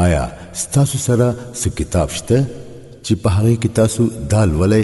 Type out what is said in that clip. آیا ستاسو سره څه کتاب شته چې په هغه کې تاسو دال ولې